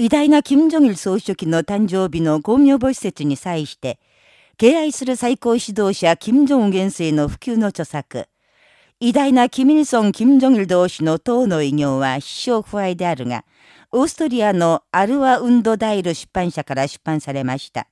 偉大な金正日総書記の誕生日の公明母施設に際して、敬愛する最高指導者金正恩元帥の普及の著作、偉大なキミルソン・キム・ジョギル同士の党の偉業は必勝不敗であるが、オーストリアのアルワ・ウンド・ダイル出版社から出版されました。